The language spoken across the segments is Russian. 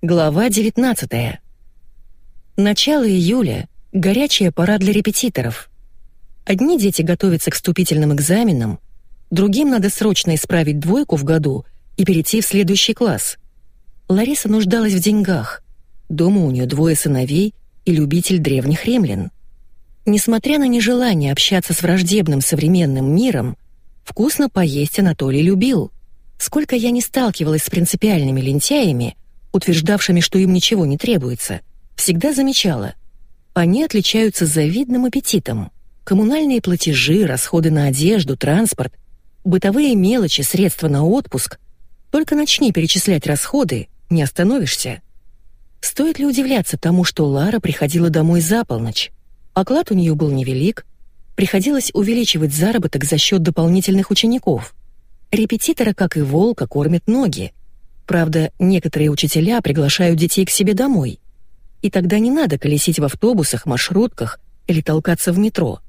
Глава 19. Начало июля — горячая пора для репетиторов. Одни дети готовятся к вступительным экзаменам, другим надо срочно исправить двойку в году и перейти в следующий класс. Лариса нуждалась в деньгах. Дома у нее двое сыновей и любитель древних римлян. Несмотря на нежелание общаться с враждебным современным миром, вкусно поесть Анатолий любил. Сколько я не сталкивалась с принципиальными лентяями — утверждавшими, что им ничего не требуется, всегда замечала. Они отличаются завидным аппетитом. Коммунальные платежи, расходы на одежду, транспорт, бытовые мелочи, средства на отпуск. Только начни перечислять расходы, не остановишься. Стоит ли удивляться тому, что Лара приходила домой за полночь? Оклад у нее был невелик, приходилось увеличивать заработок за счет дополнительных учеников. Репетитора, как и волка, кормят ноги. Правда, некоторые учителя приглашают детей к себе домой. И тогда не надо колесить в автобусах, маршрутках или толкаться в метро.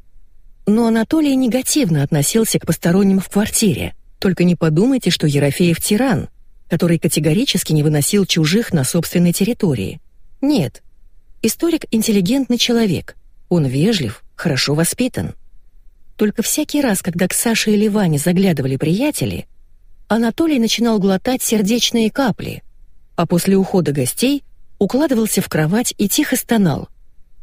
Но Анатолий негативно относился к посторонним в квартире. Только не подумайте, что Ерофеев тиран, который категорически не выносил чужих на собственной территории. Нет. Историк — интеллигентный человек. Он вежлив, хорошо воспитан. Только всякий раз, когда к Саше или Ване заглядывали приятели — Анатолий начинал глотать сердечные капли, а после ухода гостей укладывался в кровать и тихо стонал.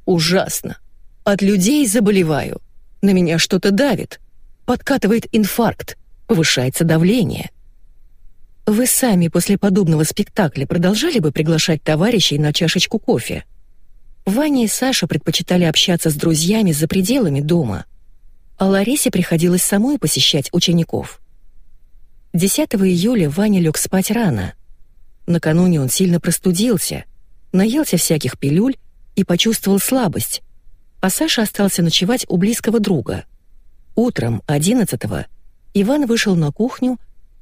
«Ужасно! От людей заболеваю. На меня что-то давит. Подкатывает инфаркт, повышается давление». Вы сами после подобного спектакля продолжали бы приглашать товарищей на чашечку кофе? Ваня и Саша предпочитали общаться с друзьями за пределами дома, а Ларисе приходилось самой посещать учеников. 10 июля Ваня лег спать рано. Накануне он сильно простудился, наелся всяких пилюль и почувствовал слабость, а Саша остался ночевать у близкого друга. Утром 11-го Иван вышел на кухню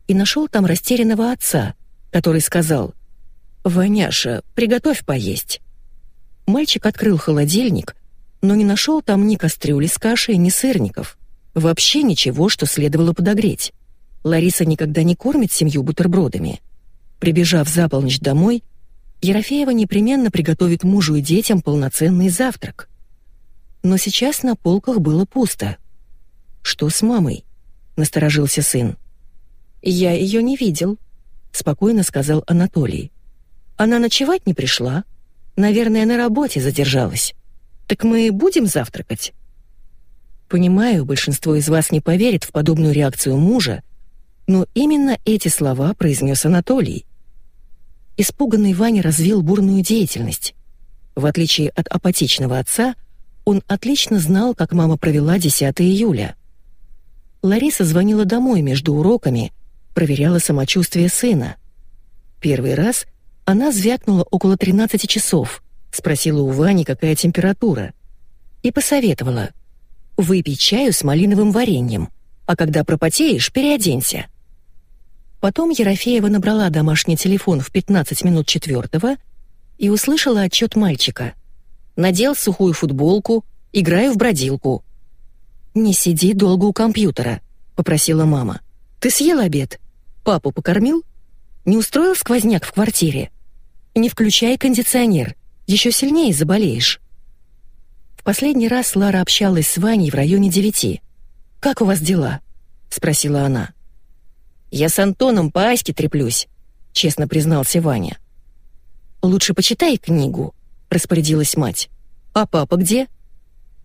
и нашел там растерянного отца, который сказал «Ваняша, приготовь поесть». Мальчик открыл холодильник, но не нашел там ни кастрюли с кашей, ни сырников. Вообще ничего, что следовало подогреть. Лариса никогда не кормит семью бутербродами. Прибежав за полночь домой, Ерофеева непременно приготовит мужу и детям полноценный завтрак. Но сейчас на полках было пусто. «Что с мамой?» — насторожился сын. «Я ее не видел», — спокойно сказал Анатолий. «Она ночевать не пришла. Наверное, на работе задержалась. Так мы будем завтракать?» Понимаю, большинство из вас не поверит в подобную реакцию мужа, но именно эти слова произнес Анатолий. Испуганный Ваня развил бурную деятельность. В отличие от апатичного отца, он отлично знал, как мама провела 10 июля. Лариса звонила домой между уроками, проверяла самочувствие сына. Первый раз она звякнула около 13 часов, спросила у Вани, какая температура, и посоветовала «Выпей чаю с малиновым вареньем, а когда пропотеешь, переоденься». Потом Ерофеева набрала домашний телефон в 15 минут четвертого и услышала отчет мальчика. Надел сухую футболку, играю в бродилку. «Не сиди долго у компьютера», — попросила мама. «Ты съел обед? Папу покормил? Не устроил сквозняк в квартире? Не включай кондиционер, еще сильнее заболеешь». В последний раз Лара общалась с Ваней в районе девяти. «Как у вас дела?» — спросила она. «Я с Антоном по Аське треплюсь», — честно признался Ваня. «Лучше почитай книгу», — распорядилась мать. «А папа где?»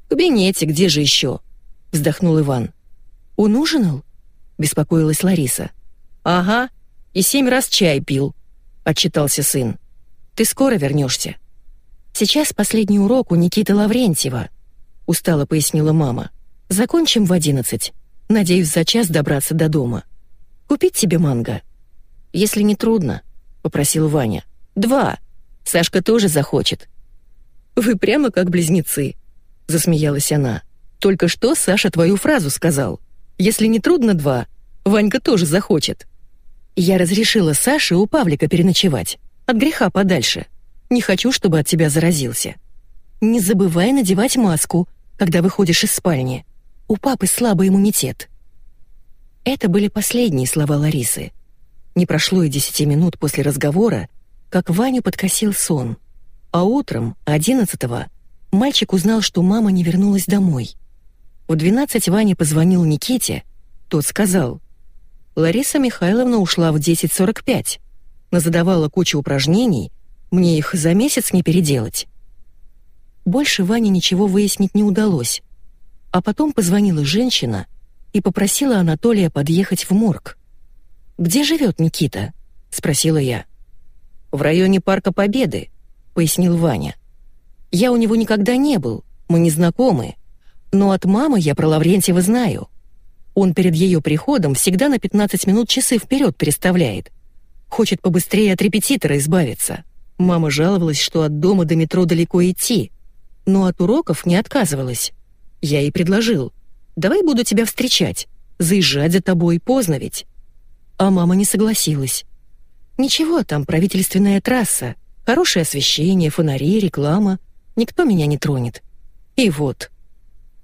«В кабинете, где же еще?» — вздохнул Иван. «Он ужинал?» — беспокоилась Лариса. «Ага, и семь раз чай пил», — отчитался сын. «Ты скоро вернешься?» «Сейчас последний урок у Никиты Лаврентьева», — устало пояснила мама. «Закончим в одиннадцать. Надеюсь, за час добраться до дома». Купить тебе манго?» «Если не трудно», — попросил Ваня. «Два. Сашка тоже захочет». «Вы прямо как близнецы», — засмеялась она. «Только что Саша твою фразу сказал. Если не трудно два, Ванька тоже захочет». Я разрешила Саше у Павлика переночевать. От греха подальше. Не хочу, чтобы от тебя заразился. Не забывай надевать маску, когда выходишь из спальни. У папы слабый иммунитет. Это были последние слова Ларисы. Не прошло и десяти минут после разговора, как Ваню подкосил сон. А утром, одиннадцатого, мальчик узнал, что мама не вернулась домой. В двенадцать Ваня позвонил Никите, тот сказал, «Лариса Михайловна ушла в 10.45, назадавала кучу упражнений, мне их за месяц не переделать». Больше Ване ничего выяснить не удалось. А потом позвонила женщина и попросила Анатолия подъехать в морг. «Где живет Никита?» — спросила я. «В районе Парка Победы», — пояснил Ваня. «Я у него никогда не был, мы не знакомы, но от мамы я про Лаврентьева знаю. Он перед ее приходом всегда на 15 минут часы вперед переставляет. Хочет побыстрее от репетитора избавиться. Мама жаловалась, что от дома до метро далеко идти, но от уроков не отказывалась. Я ей предложил, давай буду тебя встречать, заезжать за тобой, поздно ведь. А мама не согласилась. Ничего, там правительственная трасса, хорошее освещение, фонари, реклама. Никто меня не тронет. И вот.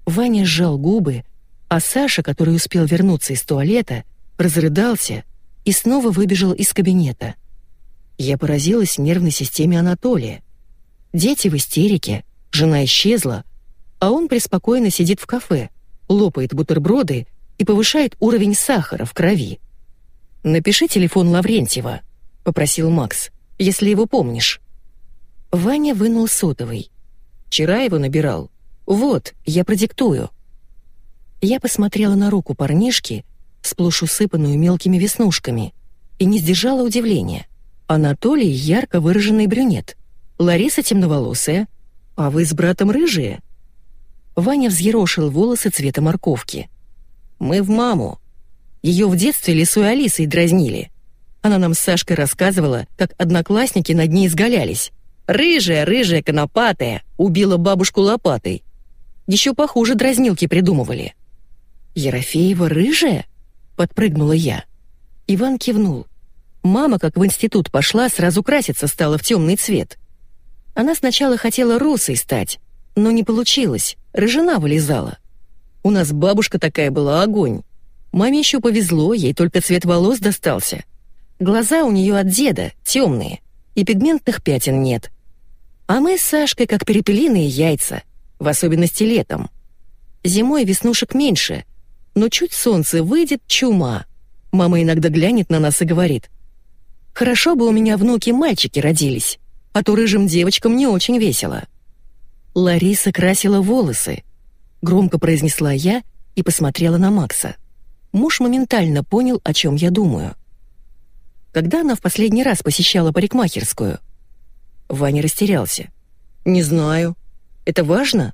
Ваня сжал губы, а Саша, который успел вернуться из туалета, разрыдался и снова выбежал из кабинета. Я поразилась нервной системе Анатолия. Дети в истерике, жена исчезла, а он преспокойно сидит в кафе, лопает бутерброды и повышает уровень сахара в крови. «Напиши телефон Лаврентьева», — попросил Макс, — «если его помнишь». Ваня вынул сотовый. «Вчера его набирал. Вот, я продиктую». Я посмотрела на руку парнишки, сплошь усыпанную мелкими веснушками, и не сдержала удивления. Анатолий — ярко выраженный брюнет, Лариса — темноволосая, а вы с братом рыжие?» Ваня взъерошил волосы цвета морковки. «Мы в маму. Ее в детстве лисой Алисой дразнили. Она нам с Сашкой рассказывала, как одноклассники над ней изгалялись. Рыжая, рыжая, конопатая, убила бабушку лопатой. Еще похуже дразнилки придумывали. «Ерофеева рыжая?» — подпрыгнула я. Иван кивнул. Мама, как в институт пошла, сразу краситься стала в темный цвет. Она сначала хотела русой стать, но не получилось, рыжина вылезала. У нас бабушка такая была огонь. Маме еще повезло, ей только цвет волос достался. Глаза у нее от деда, темные, и пигментных пятен нет. А мы с Сашкой как перепелиные яйца, в особенности летом. Зимой веснушек меньше, но чуть солнце выйдет — чума. Мама иногда глянет на нас и говорит, «Хорошо бы у меня внуки-мальчики родились, а то рыжим девочкам не очень весело». Лариса красила волосы, громко произнесла я и посмотрела на Макса. Муж моментально понял, о чем я думаю. Когда она в последний раз посещала парикмахерскую? Ваня растерялся. «Не знаю. Это важно?»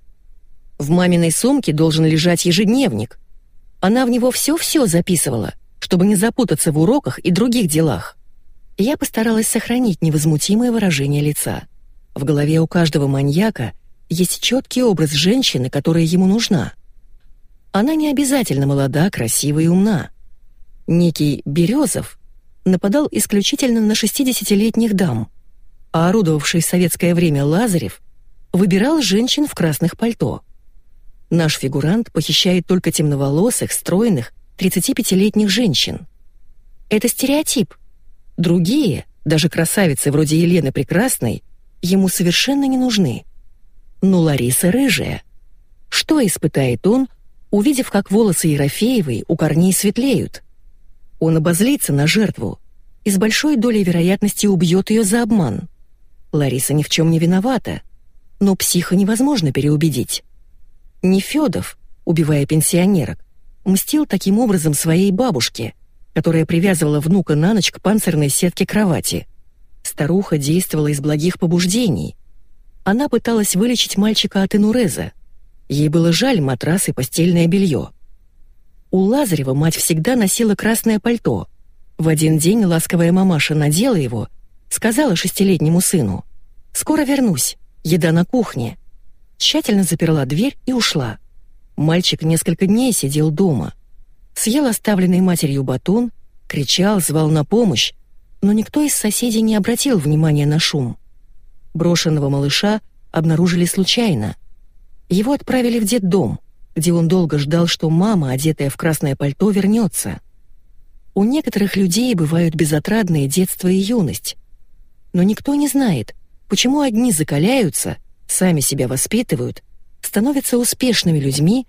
В маминой сумке должен лежать ежедневник. Она в него все-все записывала, чтобы не запутаться в уроках и других делах. Я постаралась сохранить невозмутимое выражение лица. В голове у каждого маньяка есть четкий образ женщины, которая ему нужна. Она не обязательно молода, красива и умна. Некий Березов нападал исключительно на 60-летних дам, а орудовавший в советское время Лазарев выбирал женщин в красных пальто. Наш фигурант похищает только темноволосых, стройных, 35-летних женщин. Это стереотип, Другие, даже красавицы вроде Елены Прекрасной, ему совершенно не нужны. Но Лариса рыжая. Что испытает он, увидев, как волосы Ерофеевой у корней светлеют? Он обозлится на жертву и с большой долей вероятности убьет ее за обман. Лариса ни в чем не виновата, но психа невозможно переубедить. Нефёдов, убивая пенсионерок, мстил таким образом своей бабушке — которая привязывала внука на ночь к панцирной сетке кровати. Старуха действовала из благих побуждений. Она пыталась вылечить мальчика от инуреза. Ей было жаль матрас и постельное белье. У Лазарева мать всегда носила красное пальто. В один день ласковая мамаша надела его, сказала шестилетнему сыну «Скоро вернусь, еда на кухне». Тщательно заперла дверь и ушла. Мальчик несколько дней сидел дома — съел оставленный матерью батон, кричал, звал на помощь, но никто из соседей не обратил внимания на шум. Брошенного малыша обнаружили случайно. Его отправили в детдом, где он долго ждал, что мама, одетая в красное пальто, вернется. У некоторых людей бывают безотрадные детство и юность. Но никто не знает, почему одни закаляются, сами себя воспитывают, становятся успешными людьми,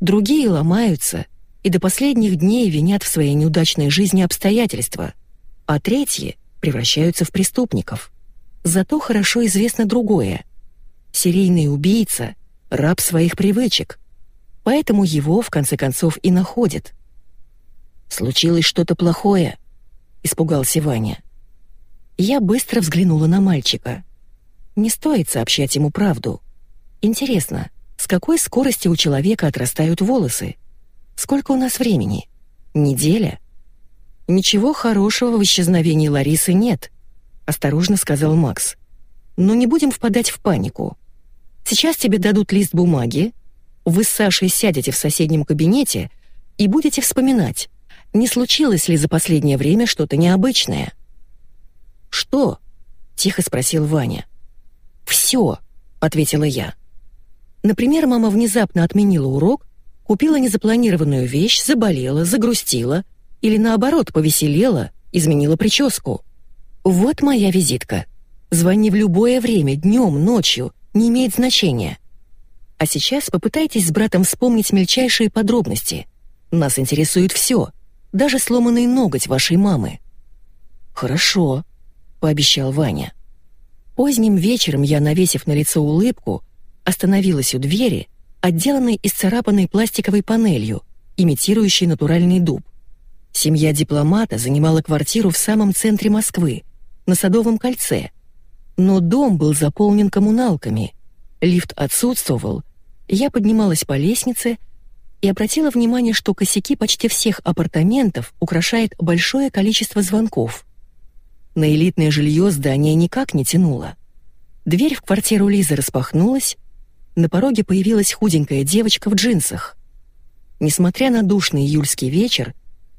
другие ломаются и до последних дней винят в своей неудачной жизни обстоятельства, а третьи превращаются в преступников. Зато хорошо известно другое. Серийный убийца — раб своих привычек, поэтому его, в конце концов, и находят. «Случилось что-то плохое», — испугался Ваня. Я быстро взглянула на мальчика. Не стоит сообщать ему правду. Интересно, с какой скоростью у человека отрастают волосы? Сколько у нас времени? Неделя? Ничего хорошего в исчезновении Ларисы нет, осторожно сказал Макс. Но не будем впадать в панику. Сейчас тебе дадут лист бумаги, вы с Сашей сядете в соседнем кабинете и будете вспоминать, не случилось ли за последнее время что-то необычное. «Что?» — тихо спросил Ваня. «Все», — ответила я. Например, мама внезапно отменила урок, купила незапланированную вещь, заболела, загрустила или наоборот повеселела, изменила прическу. Вот моя визитка. Звони в любое время, днем, ночью, не имеет значения. А сейчас попытайтесь с братом вспомнить мельчайшие подробности. Нас интересует все, даже сломанный ноготь вашей мамы. «Хорошо», — пообещал Ваня. Поздним вечером я, навесив на лицо улыбку, остановилась у двери, отделанной из царапанной пластиковой панелью, имитирующей натуральный дуб. Семья дипломата занимала квартиру в самом центре Москвы, на Садовом кольце. Но дом был заполнен коммуналками, лифт отсутствовал, я поднималась по лестнице и обратила внимание, что косяки почти всех апартаментов украшает большое количество звонков. На элитное жилье здание никак не тянуло. Дверь в квартиру Лизы распахнулась, на пороге появилась худенькая девочка в джинсах. Несмотря на душный июльский вечер,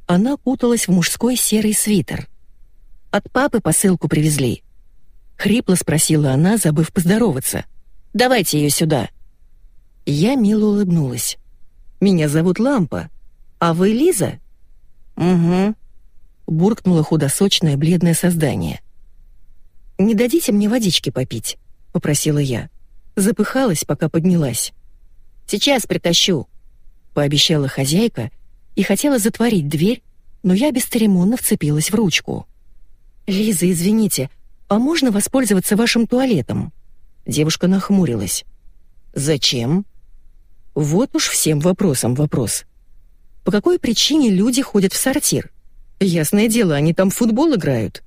она куталась в мужской серый свитер. «От папы посылку привезли?» Хрипло спросила она, забыв поздороваться. «Давайте ее сюда». Я мило улыбнулась. «Меня зовут Лампа. А вы Лиза?» «Угу», — буркнуло худосочное бледное создание. «Не дадите мне водички попить?» — попросила я. Запыхалась, пока поднялась. «Сейчас притащу», — пообещала хозяйка и хотела затворить дверь, но я бесцеремонно вцепилась в ручку. «Лиза, извините, а можно воспользоваться вашим туалетом?» Девушка нахмурилась. «Зачем?» Вот уж всем вопросом вопрос. По какой причине люди ходят в сортир? Ясное дело, они там в футбол играют.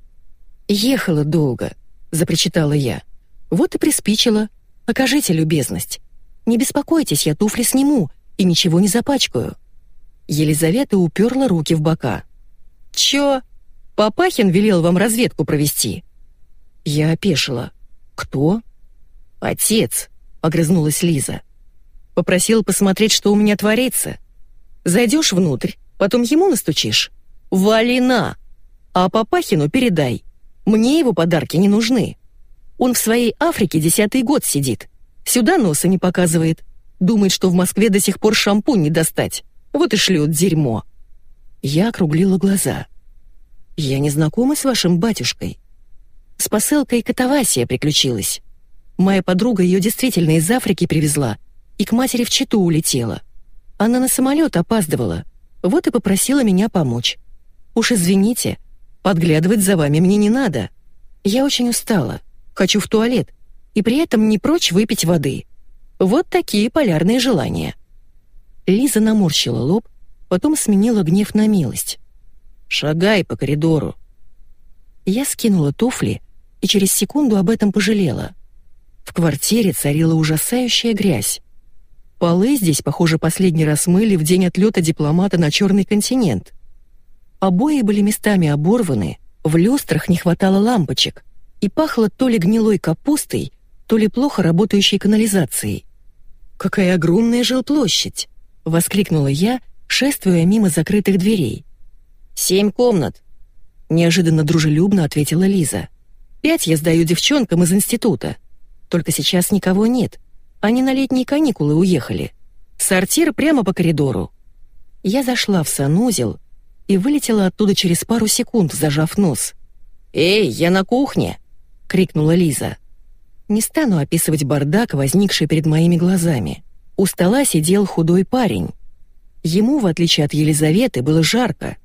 «Ехала долго», — запричитала я. «Вот и приспичила. Окажите любезность. Не беспокойтесь, я туфли сниму и ничего не запачкаю». Елизавета уперла руки в бока. «Чё? Папахин велел вам разведку провести?» Я опешила. «Кто?» «Отец», — огрызнулась Лиза. «Попросил посмотреть, что у меня творится. Зайдешь внутрь, потом ему настучишь. Валина! А Папахину передай. Мне его подарки не нужны». Он в своей Африке десятый год сидит. Сюда носа не показывает. Думает, что в Москве до сих пор шампунь не достать. Вот и шлет дерьмо. Я округлила глаза. Я не знакома с вашим батюшкой. С посылкой Катавасия приключилась. Моя подруга ее действительно из Африки привезла и к матери в Читу улетела. Она на самолет опаздывала, вот и попросила меня помочь. Уж извините, подглядывать за вами мне не надо. Я очень устала хочу в туалет, и при этом не прочь выпить воды. Вот такие полярные желания. Лиза наморщила лоб, потом сменила гнев на милость. «Шагай по коридору». Я скинула туфли и через секунду об этом пожалела. В квартире царила ужасающая грязь. Полы здесь, похоже, последний раз мыли в день отлета дипломата на Черный континент. Обои были местами оборваны, в люстрах не хватало лампочек — и пахло то ли гнилой капустой, то ли плохо работающей канализацией. «Какая огромная жилплощадь!» — воскликнула я, шествуя мимо закрытых дверей. «Семь комнат!» — неожиданно дружелюбно ответила Лиза. «Пять я сдаю девчонкам из института. Только сейчас никого нет. Они на летние каникулы уехали. Сортир прямо по коридору». Я зашла в санузел и вылетела оттуда через пару секунд, зажав нос. «Эй, я на кухне!» крикнула Лиза. Не стану описывать бардак, возникший перед моими глазами. У стола сидел худой парень. Ему, в отличие от Елизаветы, было жарко.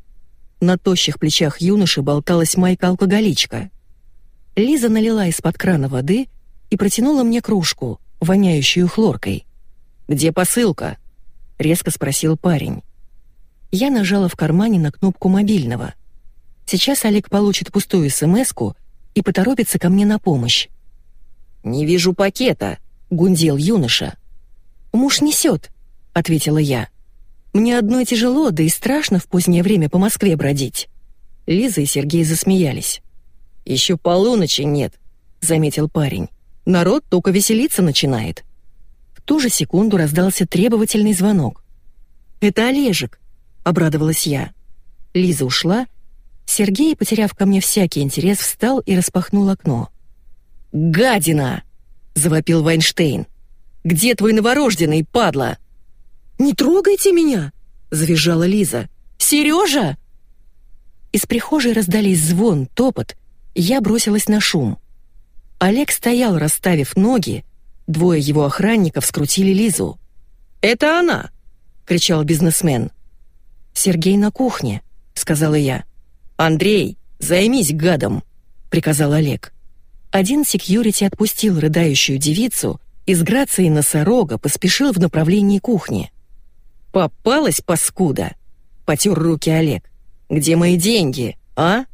На тощих плечах юноши болталась майка-алкоголичка. Лиза налила из-под крана воды и протянула мне кружку, воняющую хлоркой. «Где посылка?» — резко спросил парень. Я нажала в кармане на кнопку мобильного. Сейчас Олег получит пустую смс и поторопится ко мне на помощь. «Не вижу пакета», — гундел юноша. «Муж несет», — ответила я. «Мне одной тяжело, да и страшно в позднее время по Москве бродить». Лиза и Сергей засмеялись. «Еще полуночи нет», — заметил парень. «Народ только веселиться начинает». В ту же секунду раздался требовательный звонок. «Это Олежек», — обрадовалась я. Лиза ушла, Сергей, потеряв ко мне всякий интерес, встал и распахнул окно. «Гадина!» — завопил Вайнштейн. «Где твой новорожденный, падла?» «Не трогайте меня!» — завизжала Лиза. «Сережа!» Из прихожей раздались звон, топот. Я бросилась на шум. Олег стоял, расставив ноги. Двое его охранников скрутили Лизу. «Это она!» — кричал бизнесмен. «Сергей на кухне», — сказала я. «Андрей, займись гадом», — приказал Олег. Один секьюрити отпустил рыдающую девицу и с грацией носорога поспешил в направлении кухни. «Попалась, паскуда!» — потер руки Олег. «Где мои деньги, а?»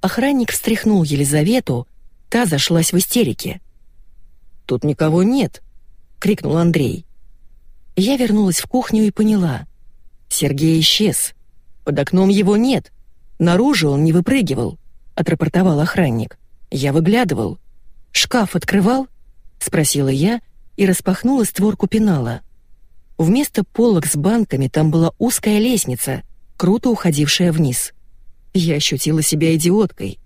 Охранник встряхнул Елизавету, та зашлась в истерике. «Тут никого нет!» — крикнул Андрей. Я вернулась в кухню и поняла. Сергей исчез. Под окном его нет. Наружу он не выпрыгивал, — отрапортовал охранник. Я выглядывал. «Шкаф открывал?» — спросила я и распахнула створку пенала. Вместо полок с банками там была узкая лестница, круто уходившая вниз. Я ощутила себя идиоткой.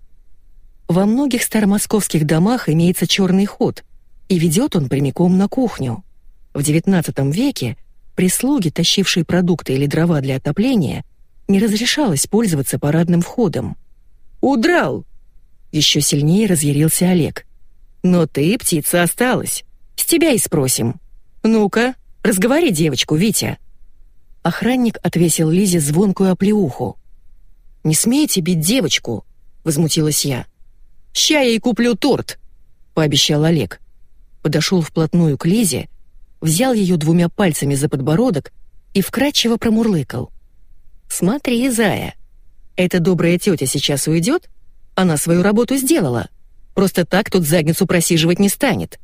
Во многих старомосковских домах имеется черный ход, и ведет он прямиком на кухню. В XIX веке прислуги, тащившие продукты или дрова для отопления, не разрешалось пользоваться парадным входом. «Удрал!» Еще сильнее разъярился Олег. «Но ты, птица, осталась. С тебя и спросим. Ну-ка, разговори девочку, Витя». Охранник отвесил Лизе звонкую оплеуху. «Не смейте бить девочку», — возмутилась я. «Ща я ей куплю торт», — пообещал Олег. Подошел вплотную к Лизе, взял ее двумя пальцами за подбородок и вкрадчиво промурлыкал. «Смотри, зая, эта добрая тетя сейчас уйдет, она свою работу сделала. Просто так тут задницу просиживать не станет.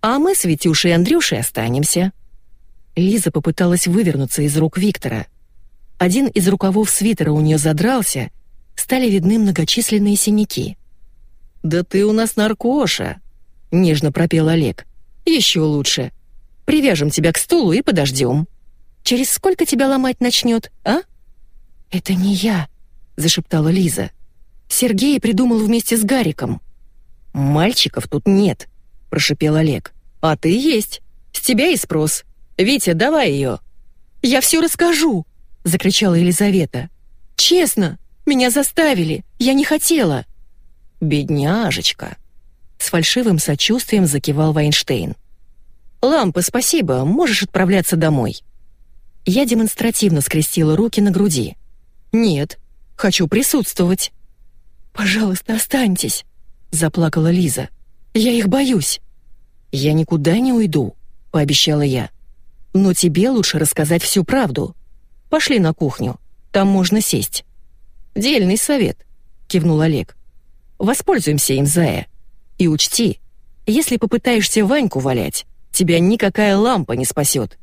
А мы с Витюшей и Андрюшей останемся». Лиза попыталась вывернуться из рук Виктора. Один из рукавов свитера у нее задрался, стали видны многочисленные синяки. «Да ты у нас наркоша!» — нежно пропел Олег. «Еще лучше. Привяжем тебя к стулу и подождем. Через сколько тебя ломать начнет, а?» «Это не я», — зашептала Лиза. Сергей придумал вместе с Гариком. «Мальчиков тут нет», — прошипел Олег. «А ты есть. С тебя и спрос. Витя, давай ее». «Я все расскажу», — закричала Елизавета. «Честно, меня заставили. Я не хотела». «Бедняжечка», — с фальшивым сочувствием закивал Вайнштейн. «Лампа, спасибо, можешь отправляться домой». Я демонстративно скрестила руки на груди. «Нет, хочу присутствовать». «Пожалуйста, останьтесь», — заплакала Лиза. «Я их боюсь». «Я никуда не уйду», — пообещала я. «Но тебе лучше рассказать всю правду. Пошли на кухню, там можно сесть». «Дельный совет», — кивнул Олег. «Воспользуемся им, Зая. И учти, если попытаешься Ваньку валять, тебя никакая лампа не спасет.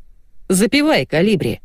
Запивай, калибри».